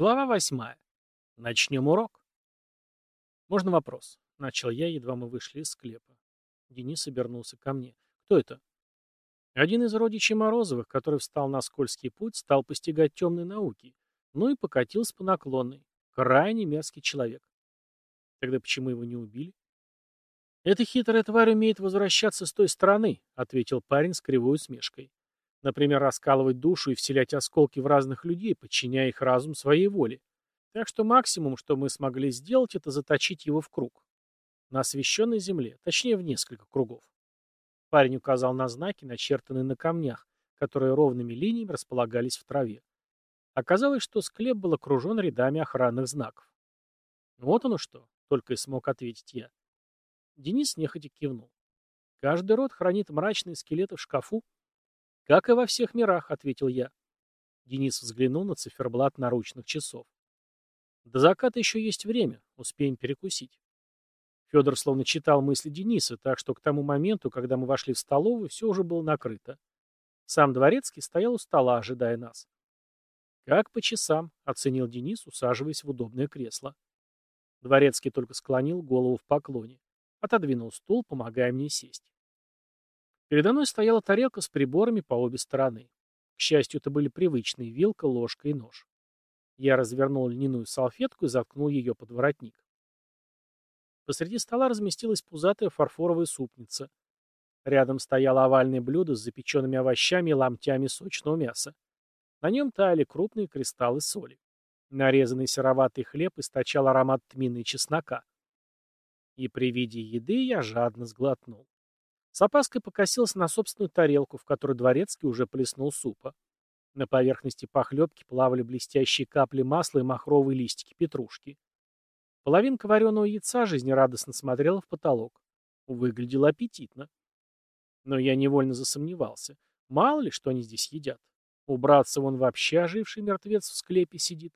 Глава восьмая. Начнем урок. Можно вопрос? Начал я, едва мы вышли из склепа. Денис обернулся ко мне. Кто это? Один из родичей Морозовых, который встал на скользкий путь, стал постигать темные науки, ну и покатился по наклонной. Крайне мерзкий человек. Тогда почему его не убили? «Эта хитрая тварь умеет возвращаться с той стороны», — ответил парень с кривой усмешкой. Например, раскалывать душу и вселять осколки в разных людей, подчиняя их разум своей воле. Так что максимум, что мы смогли сделать, это заточить его в круг. На освещенной земле, точнее в несколько кругов. Парень указал на знаки, начертанные на камнях, которые ровными линиями располагались в траве. Оказалось, что склеп был окружен рядами охранных знаков. «Вот оно что», — только и смог ответить я. Денис нехотя кивнул. «Каждый род хранит мрачные скелеты в шкафу, «Как и во всех мирах», — ответил я. Денис взглянул на циферблат наручных часов. «До заката еще есть время. Успеем перекусить». Федор словно читал мысли Дениса, так что к тому моменту, когда мы вошли в столовую, все уже было накрыто. Сам дворецкий стоял у стола, ожидая нас. «Как по часам», — оценил Денис, усаживаясь в удобное кресло. Дворецкий только склонил голову в поклоне. Отодвинул стул, помогая мне сесть. Передо мной стояла тарелка с приборами по обе стороны. К счастью, это были привычные вилка, ложка и нож. Я развернул льняную салфетку и заткнул ее под воротник. Посреди стола разместилась пузатая фарфоровая супница. Рядом стояло овальное блюдо с запеченными овощами и ломтями сочного мяса. На нем таяли крупные кристаллы соли. Нарезанный сероватый хлеб источал аромат тмины и чеснока. И при виде еды я жадно сглотнул. С опаской покосился на собственную тарелку, в которой дворецкий уже плеснул супа. На поверхности похлебки плавали блестящие капли масла и махровые листики петрушки. Половинка вареного яйца жизнерадостно смотрела в потолок. Выглядело аппетитно. Но я невольно засомневался. Мало ли, что они здесь едят. Убраться вон вообще оживший мертвец в склепе сидит.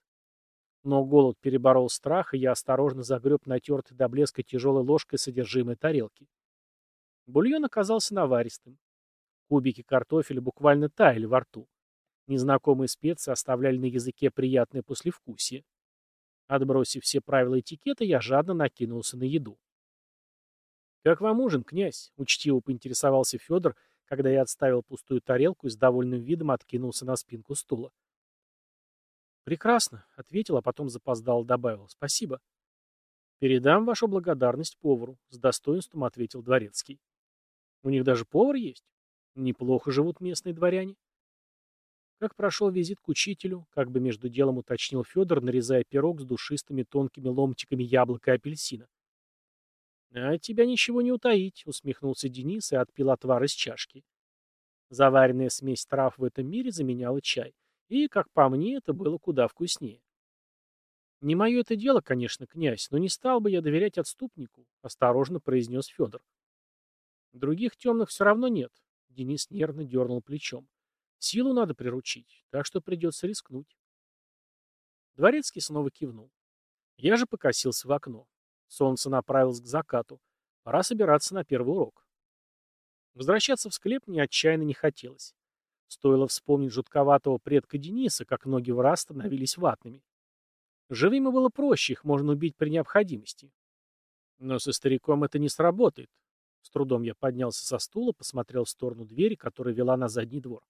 Но голод переборол страх, и я осторожно загреб натертый до блеска тяжелой ложкой содержимое тарелки. Бульон оказался наваристым. Кубики картофеля буквально таяли во рту. Незнакомые специи оставляли на языке приятное послевкусие. Отбросив все правила этикета, я жадно накинулся на еду. «Как вам ужин, князь?» — учтиво поинтересовался Федор, когда я отставил пустую тарелку и с довольным видом откинулся на спинку стула. «Прекрасно», — ответил, а потом запоздал добавил. «Спасибо». «Передам вашу благодарность повару», — с достоинством ответил Дворецкий. У них даже повар есть. Неплохо живут местные дворяне. Как прошел визит к учителю, как бы между делом уточнил Федор, нарезая пирог с душистыми тонкими ломтиками яблока и апельсина. «А тебя ничего не утаить», — усмехнулся Денис и отпил отвар из чашки. Заваренная смесь трав в этом мире заменяла чай. И, как по мне, это было куда вкуснее. «Не мое это дело, конечно, князь, но не стал бы я доверять отступнику», — осторожно произнес Федор. Других темных все равно нет. Денис нервно дернул плечом. Силу надо приручить, так что придется рискнуть. Дворецкий снова кивнул. Я же покосился в окно. Солнце направилось к закату. Пора собираться на первый урок. Возвращаться в склеп мне отчаянно не хотелось. Стоило вспомнить жутковатого предка Дениса, как ноги в раз становились ватными. Живыми было проще, их можно убить при необходимости. Но со стариком это не сработает. С трудом я поднялся со стула, посмотрел в сторону двери, которая вела на задний двор.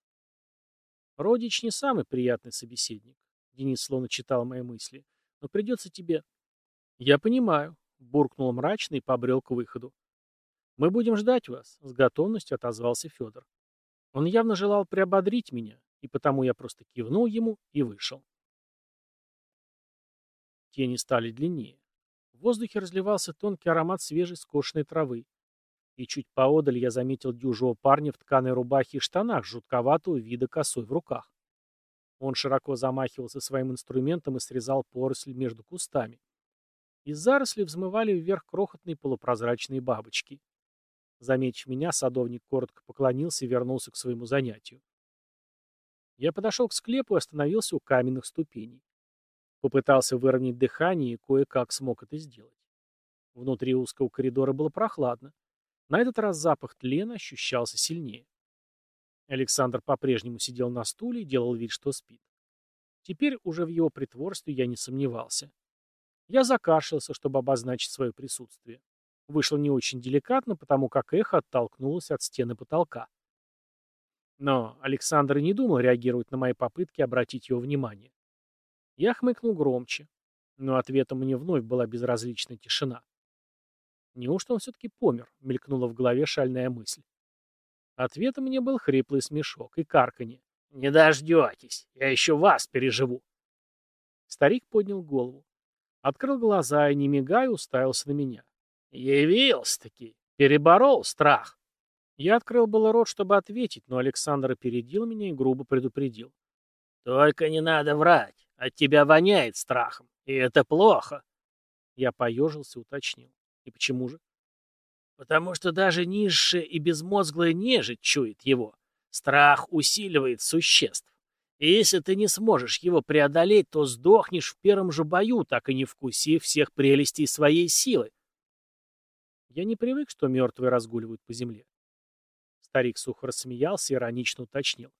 Родич не самый приятный собеседник. Денис словно читал мои мысли. Но придется тебе... Я понимаю, буркнул мрачно и побрел к выходу. Мы будем ждать вас, с готовностью отозвался Федор. Он явно желал приободрить меня, и потому я просто кивнул ему и вышел. Тени стали длиннее. В воздухе разливался тонкий аромат свежей скошенной травы и чуть поодаль я заметил дюжего парня в тканой рубахе и штанах жутковатого вида косой в руках. Он широко замахивался своим инструментом и срезал поросль между кустами. Из зарослей взмывали вверх крохотные полупрозрачные бабочки. Заметив меня, садовник коротко поклонился и вернулся к своему занятию. Я подошел к склепу и остановился у каменных ступеней. Попытался выровнять дыхание и кое-как смог это сделать. Внутри узкого коридора было прохладно. На этот раз запах тлена ощущался сильнее. Александр по-прежнему сидел на стуле и делал вид, что спит. Теперь уже в его притворстве я не сомневался. Я закашлялся, чтобы обозначить свое присутствие. Вышло не очень деликатно, потому как эхо оттолкнулось от стены потолка. Но Александр не думал реагировать на мои попытки обратить его внимание. Я хмыкнул громче, но ответом мне вновь была безразличная тишина. Неужто он все-таки помер? Мелькнула в голове шальная мысль. Ответом мне был хриплый смешок и карканье. «Не дождетесь, я еще вас переживу». Старик поднял голову. Открыл глаза и, не мигая, уставился на меня. «Явился-таки! Переборол страх!» Я открыл было рот, чтобы ответить, но Александр опередил меня и грубо предупредил. «Только не надо врать, от тебя воняет страхом, и это плохо!» Я поежился и уточнил. «И почему же?» «Потому что даже низшая и безмозглая нежить чует его. Страх усиливает существ. И если ты не сможешь его преодолеть, то сдохнешь в первом же бою, так и не вкусив всех прелестей своей силы. Я не привык, что мертвые разгуливают по земле. Старик сухо рассмеялся и иронично уточнил.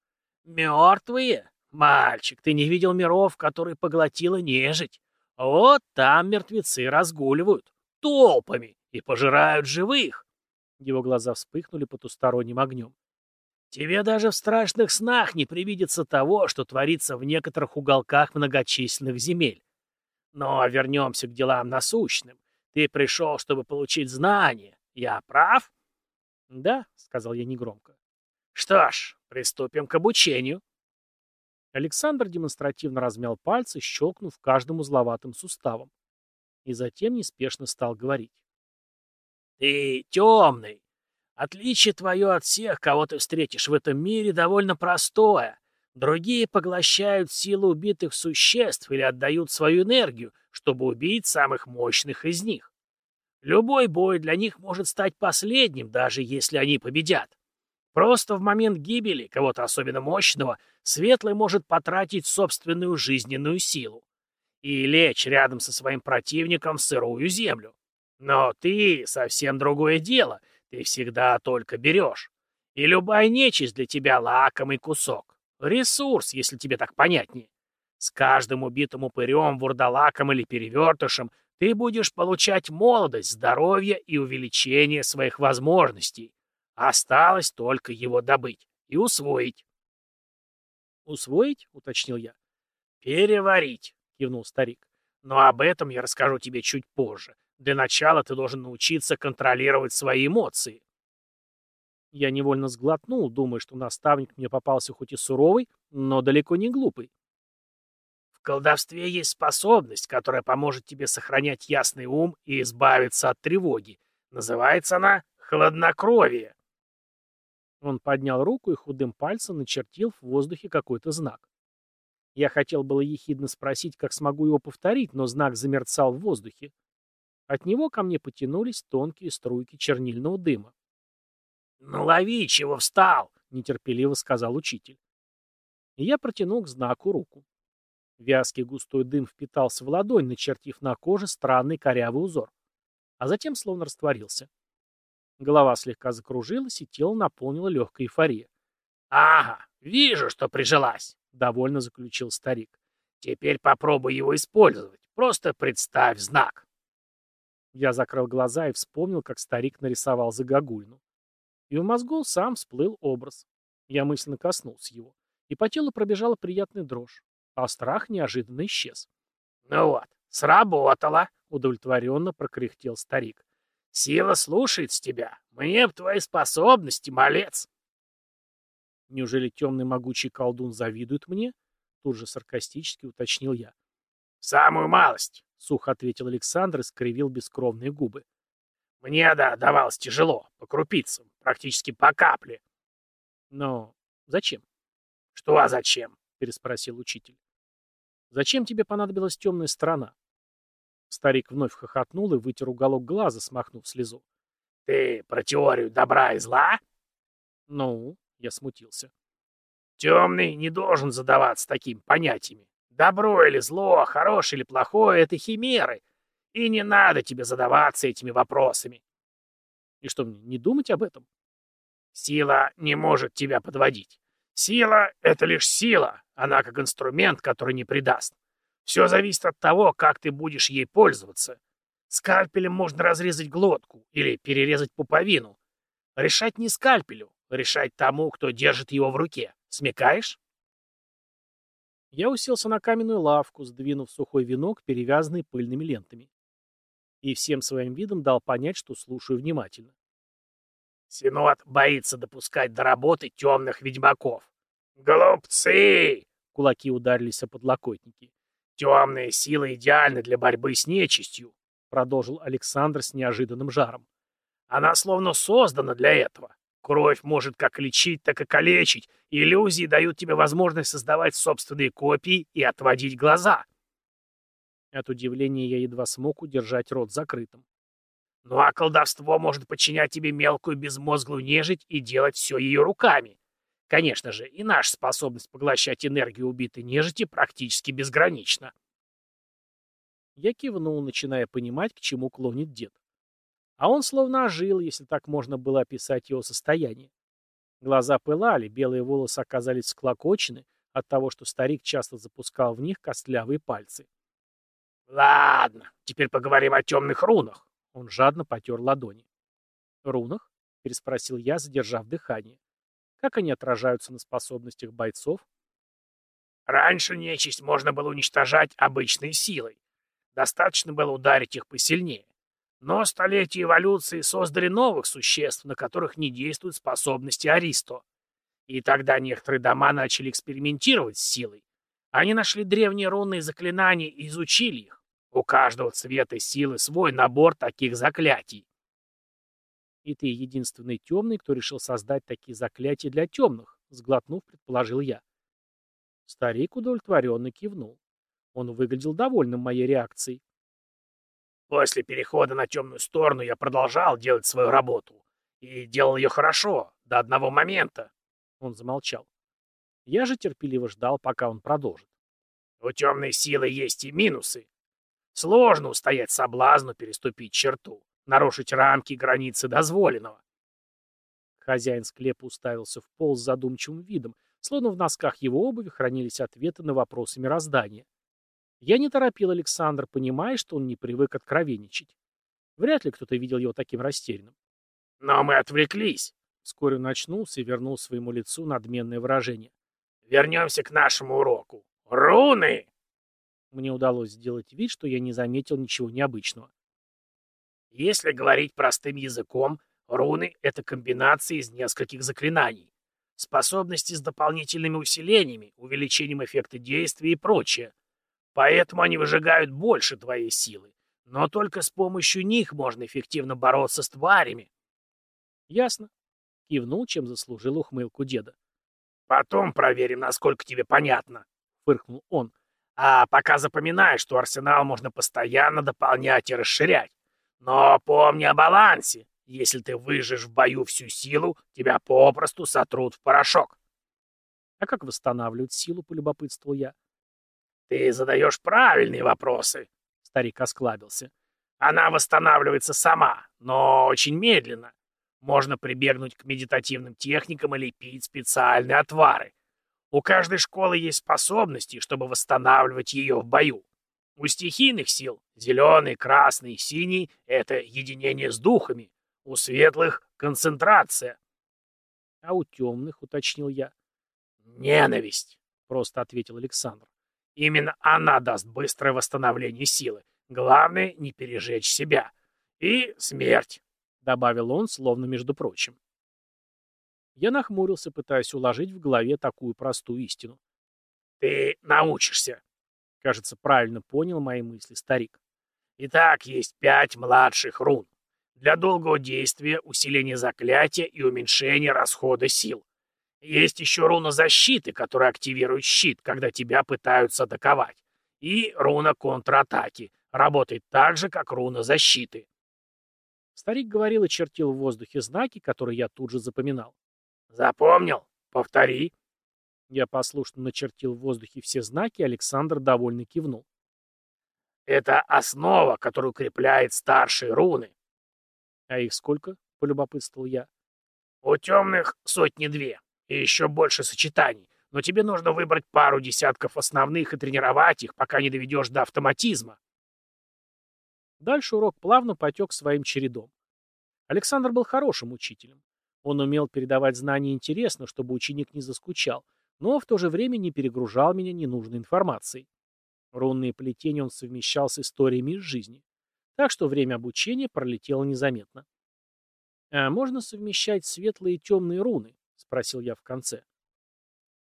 «Мертвые? Мальчик, ты не видел миров, которые поглотила нежить? Вот там мертвецы разгуливают. Толпами. И пожирают живых». Его глаза вспыхнули потусторонним огнем. Тебе даже в страшных снах не привидится того, что творится в некоторых уголках многочисленных земель. Но вернемся к делам насущным. Ты пришел, чтобы получить знания. Я прав? Да, сказал я негромко. Что ж, приступим к обучению. Александр демонстративно размял пальцы, щелкнув каждым узловатым суставом. И затем неспешно стал говорить. «Ты темный, Отличие твое от всех, кого ты встретишь в этом мире, довольно простое. Другие поглощают силу убитых существ или отдают свою энергию, чтобы убить самых мощных из них. Любой бой для них может стать последним, даже если они победят. Просто в момент гибели кого-то особенно мощного Светлый может потратить собственную жизненную силу и лечь рядом со своим противником в сырую землю. Но ты — совсем другое дело — ты всегда только берешь. И любая нечисть для тебя лакомый кусок. Ресурс, если тебе так понятнее. С каждым убитым упырем, вурдалаком или перевертышем ты будешь получать молодость, здоровье и увеличение своих возможностей. Осталось только его добыть и усвоить. «Усвоить?» — уточнил я. «Переварить», — кивнул старик. «Но об этом я расскажу тебе чуть позже. Для начала ты должен научиться контролировать свои эмоции. Я невольно сглотнул, думая, что наставник мне попался хоть и суровый, но далеко не глупый. В колдовстве есть способность, которая поможет тебе сохранять ясный ум и избавиться от тревоги. Называется она хладнокровие. Он поднял руку и худым пальцем начертил в воздухе какой-то знак. Я хотел было ехидно спросить, как смогу его повторить, но знак замерцал в воздухе. От него ко мне потянулись тонкие струйки чернильного дыма. «Ну лови, чего встал!» — нетерпеливо сказал учитель. И я протянул к знаку руку. Вязкий густой дым впитался в ладонь, начертив на коже странный корявый узор. А затем словно растворился. Голова слегка закружилась, и тело наполнило легкая эйфория. «Ага, вижу, что прижилась!» — довольно заключил старик. «Теперь попробуй его использовать. Просто представь знак». Я закрыл глаза и вспомнил, как старик нарисовал загогульну. И в мозгу сам всплыл образ. Я мысленно коснулся его, и по телу пробежала приятная дрожь, а страх неожиданно исчез. «Ну вот, сработало!» — удовлетворенно прокряхтел старик. «Сила слушается тебя. Мне б твои способности, малец!» «Неужели темный могучий колдун завидует мне?» Тут же саркастически уточнил я. «Самую малость!» сухо ответил Александр и скривил бескровные губы. Мне, да, давалось тяжело, по крупицам, практически по капле. Но зачем? Что а зачем? Переспросил учитель. Зачем тебе понадобилась темная сторона? Старик вновь хохотнул и вытер уголок глаза, смахнув слезу. Ты про теорию добра и зла? Ну, я смутился. Темный не должен задаваться такими понятиями. Добро или зло, хорошее или плохое — это химеры. И не надо тебе задаваться этими вопросами. И что мне, не думать об этом? Сила не может тебя подводить. Сила — это лишь сила, Она как инструмент, который не предаст. Все зависит от того, как ты будешь ей пользоваться. Скальпелем можно разрезать глотку или перерезать пуповину. Решать не скальпелю, решать тому, кто держит его в руке. Смекаешь? Я уселся на каменную лавку, сдвинув сухой венок, перевязанный пыльными лентами. И всем своим видом дал понять, что слушаю внимательно. Синод боится допускать до работы темных ведьмаков. «Глупцы!» — кулаки ударились о подлокотники. «Темная сила идеальна для борьбы с нечистью», — продолжил Александр с неожиданным жаром. «Она словно создана для этого. Кровь может как лечить, так и калечить. Иллюзии дают тебе возможность создавать собственные копии и отводить глаза». От удивления я едва смог удержать рот закрытым. «Ну а колдовство может подчинять тебе мелкую безмозглую нежить и делать все ее руками. Конечно же, и наша способность поглощать энергию убитой нежити практически безгранична». Я кивнул, начиная понимать, к чему клонит дед. А он словно ожил, если так можно было описать его состояние. Глаза пылали, белые волосы оказались склокочены от того, что старик часто запускал в них костлявые пальцы. «Ладно, теперь поговорим о темных рунах». Он жадно потер ладони. «Рунах?» — переспросил я, задержав дыхание. «Как они отражаются на способностях бойцов?» «Раньше нечисть можно было уничтожать обычной силой. Достаточно было ударить их посильнее. Но столетия эволюции создали новых существ, на которых не действуют способности Аристо. И тогда некоторые дома начали экспериментировать с силой. Они нашли древние рунные заклинания и изучили их. У каждого цвета силы свой набор таких заклятий. И ты единственный темный, кто решил создать такие заклятия для темных, сглотнув, предположил я. Старик удовлетворенно кивнул. Он выглядел довольным моей реакцией. После перехода на темную сторону я продолжал делать свою работу. И делал ее хорошо, до одного момента. Он замолчал. Я же терпеливо ждал, пока он продолжит. У темной силы есть и минусы. Сложно устоять соблазну переступить черту, нарушить рамки границы дозволенного. Хозяин склепа уставился в пол с задумчивым видом, словно в носках его обуви хранились ответы на вопросы мироздания. Я не торопил Александра, понимая, что он не привык откровенничать. Вряд ли кто-то видел его таким растерянным. «Но мы отвлеклись!» Вскоре он очнулся и вернул своему лицу надменное выражение. «Вернемся к нашему уроку. Руны!» Мне удалось сделать вид, что я не заметил ничего необычного. Если говорить простым языком, руны — это комбинации из нескольких заклинаний. Способности с дополнительными усилениями, увеличением эффекта действия и прочее. Поэтому они выжигают больше твоей силы. Но только с помощью них можно эффективно бороться с тварями. Ясно. Кивнул, чем заслужил ухмылку деда. Потом проверим, насколько тебе понятно, фыркнул он. А пока запоминай, что арсенал можно постоянно дополнять и расширять. Но помни о балансе. Если ты выжжешь в бою всю силу, тебя попросту сотрут в порошок. А как восстанавливать силу, полюбопытствовал я. «Ты задаешь правильные вопросы», — старик осклабился. «Она восстанавливается сама, но очень медленно. Можно прибегнуть к медитативным техникам или пить специальные отвары. У каждой школы есть способности, чтобы восстанавливать ее в бою. У стихийных сил — зеленый, красный, синий — это единение с духами. У светлых — концентрация. — А у темных, — уточнил я. — Ненависть, — просто ответил Александр. Именно она даст быстрое восстановление силы. Главное — не пережечь себя. И смерть, — добавил он, словно между прочим. Я нахмурился, пытаясь уложить в голове такую простую истину. «Ты научишься», — кажется, правильно понял мои мысли старик. «Итак, есть пять младших рун. Для долгого действия, усиления заклятия и уменьшения расхода сил. Есть еще руна защиты, которая активирует щит, когда тебя пытаются атаковать. И руна контратаки. Работает так же, как руна защиты. Старик говорил и чертил в воздухе знаки, которые я тут же запоминал. «Запомнил? Повтори». Я послушно начертил в воздухе все знаки, Александр довольно кивнул. «Это основа, которая укрепляет старшие руны». «А их сколько?» — полюбопытствовал я. «У темных сотни две и еще больше сочетаний. Но тебе нужно выбрать пару десятков основных и тренировать их, пока не доведешь до автоматизма. Дальше урок плавно потек своим чередом. Александр был хорошим учителем. Он умел передавать знания интересно, чтобы ученик не заскучал, но в то же время не перегружал меня ненужной информацией. Рунные плетения он совмещал с историями из жизни. Так что время обучения пролетело незаметно. «А можно совмещать светлые и темные руны?» — спросил я в конце.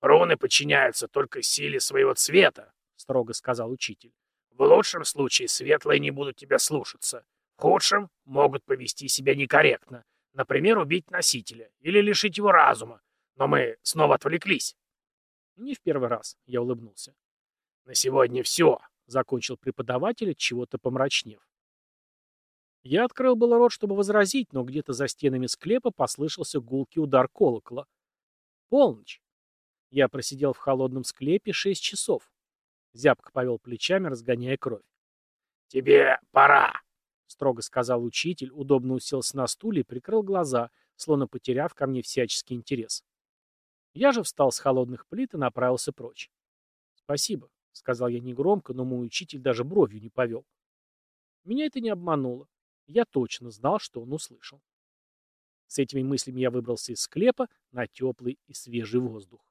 «Руны подчиняются только силе своего цвета», — строго сказал учитель. «В лучшем случае светлые не будут тебя слушаться. В худшем могут повести себя некорректно. Например, убить носителя или лишить его разума. Но мы снова отвлеклись. Не в первый раз, я улыбнулся. На сегодня все, закончил преподаватель, чего-то помрачнев. Я открыл было рот, чтобы возразить, но где-то за стенами склепа послышался гулкий удар колокола. Полночь. Я просидел в холодном склепе шесть часов. Зябко повел плечами, разгоняя кровь. «Тебе пора!» строго сказал учитель, удобно уселся на стуле и прикрыл глаза, словно потеряв ко мне всяческий интерес. Я же встал с холодных плит и направился прочь. «Спасибо», — сказал я негромко, но мой учитель даже бровью не повел. Меня это не обмануло. Я точно знал, что он услышал. С этими мыслями я выбрался из склепа на теплый и свежий воздух.